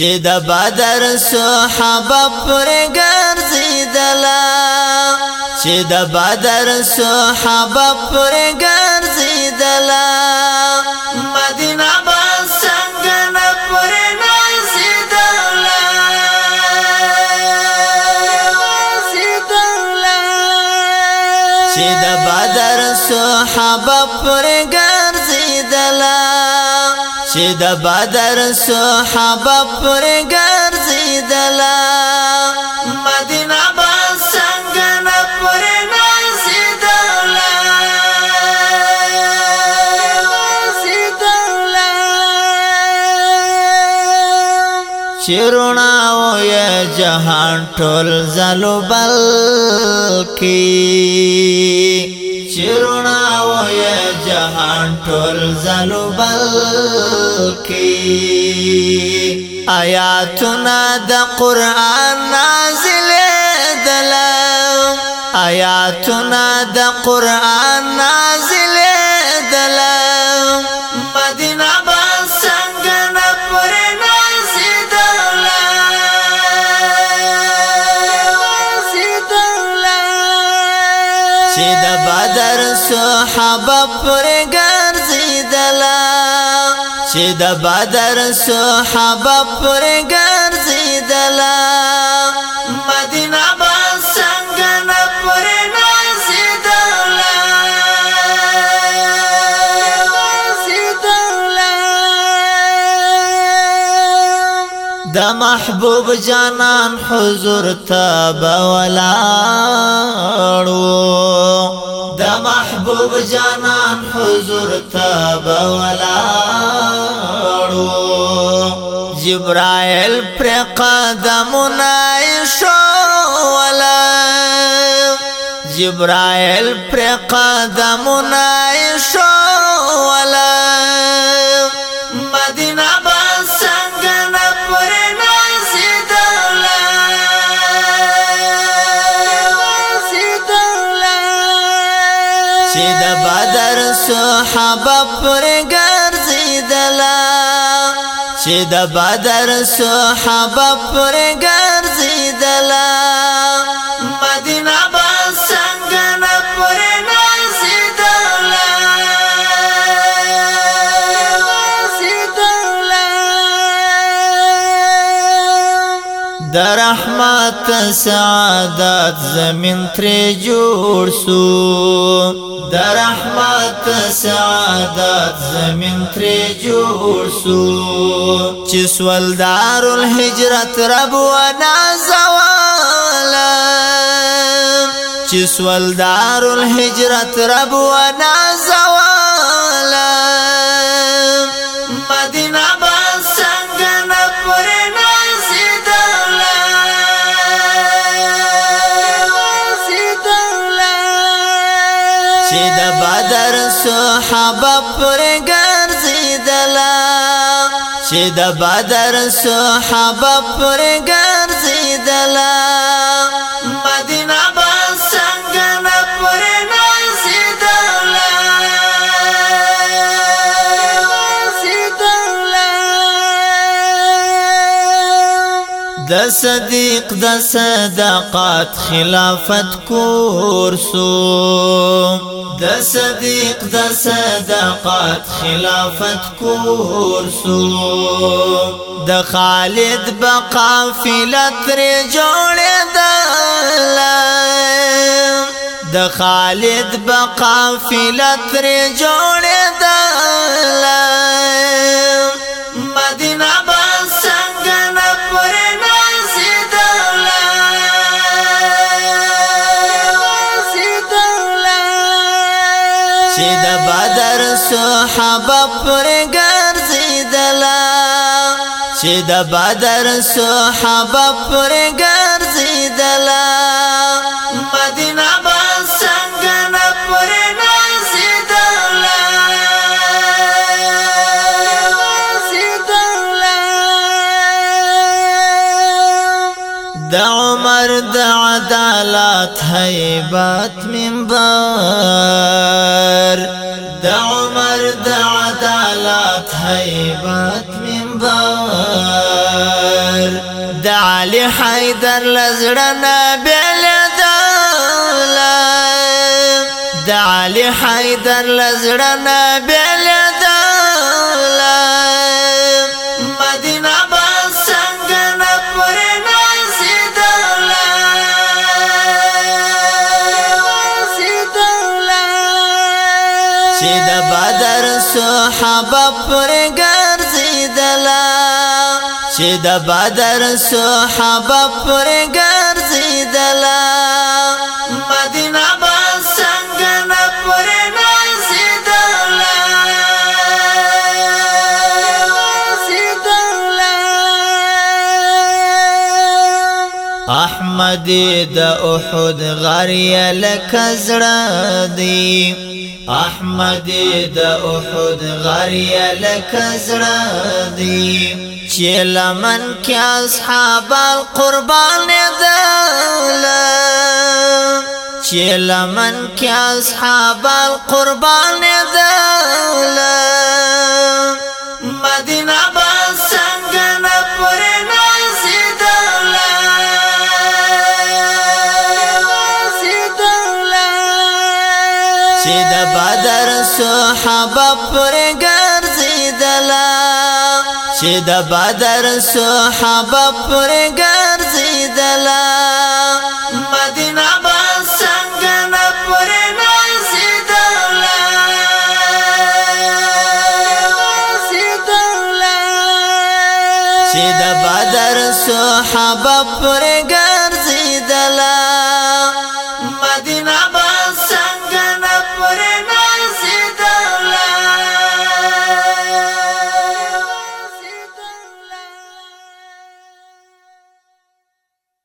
چې د بدر صحابه پر ګرځیدلا چې د بدر صحابه پر ګرځیدلا مدینه با څنګه نه پر نازیدلا چې د بدر صحابه پر ګرځیدلا چې د بدر صحابه پر ګرځیدلا مدینه با څنګه نه پر نازیدلا نازیدلا چیرونه وې جهان ټول زلو بلکی چرنا و جهان ټول زلو بل کی آیاتنا د قران نازل دل آیاتنا د قران نازل چې د بدر صحابه پر ګرځیدلا چې د بدر صحابه پر ګرځیدلا د محبوب جانان حضور ته بولاړو د محبوب جانان حضور ته بولاړو جبرائیل پر قدمونه شو ولا جبرائیل پر قدمونه شو د بدر صحابه پر ګرځیدلا چې د بدر صحابه پر ګرځیدلا رحمت سعادت زمین تری جوړ سو د رحمت سعادت زمین تری جوړ سو چې سوالدار الهجرت رب وانا زوالا چې سوالدار الهجرت رب وانا زوالا چې د بدر صحابه پر ګرځیدلا چې د بدر صحابه پر ګرځیدلا د صدیق د صداقت خلافت کور سو د صدیق د صداقت خلافت کور سو د خالد بقافله تر جوړه د خالد بقافله تر جوړه در صحابه پر ګرځیدلا چې د بدر صحابه پر ګرځیدلا مدینه طلعت هيبات منبر دع عمر دا عدالات هيبات منبر دع علي حيدر لزرنا بالدولة دا علي حيدر لزرنا بالدولة صحابه پر ګرځیدلا چې د بدر صحابه پر ګرځیدلا مدینه احمد د احد غری لکزړه دی احمد د احد غری لکزړه دی چې لمن کې اصحاب القربان دل چې لمن کې اصحاب القربان دل بدر صحابه پر ګرځیدلا چې د بدر صحابه پر ګرځیدلا مدینه چې د بدر صحابه پر ګرځیدلا مدینه